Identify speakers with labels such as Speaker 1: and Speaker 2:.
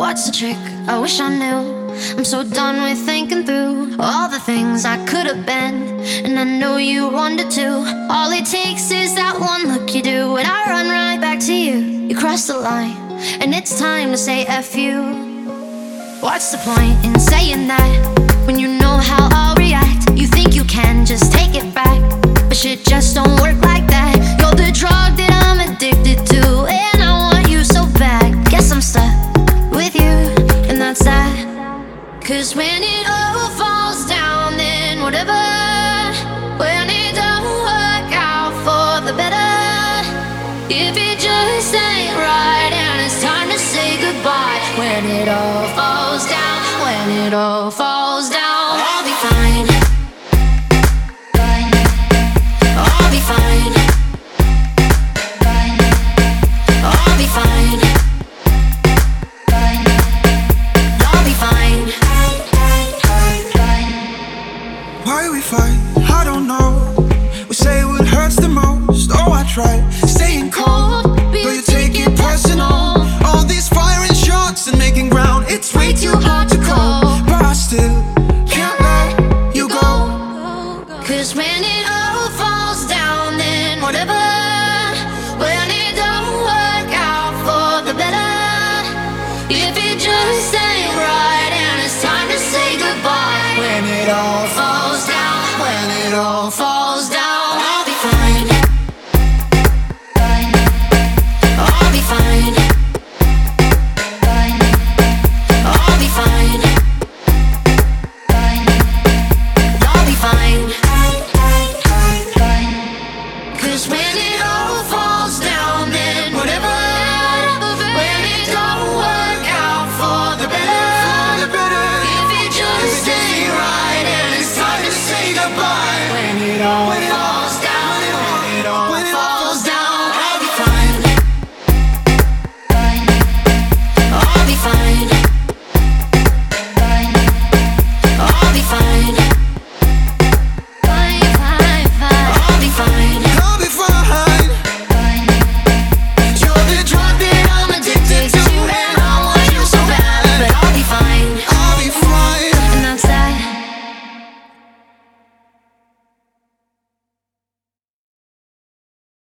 Speaker 1: What's the trick? I wish I knew. I'm so done with thinking through all the things I could have been. And I know you wanted to. All it takes is that one look you do, and I run right back to you. You cross the line, and it's time to say F you. What's the point in saying that Cause when it all falls down, then whatever. When it don't work out for the better. If it just ain't right and it's time to say goodbye. When it all falls down, when it all falls down, I'll be fine.
Speaker 2: Fight? I don't know. We say what hurts the most. Oh, I try staying cold, but you take it personal. All these firing shots and making ground, it's way too hard to call. But I still can't let you go.
Speaker 1: Cause when it all falls down, then whatever. When it don't work out for the better. If is when it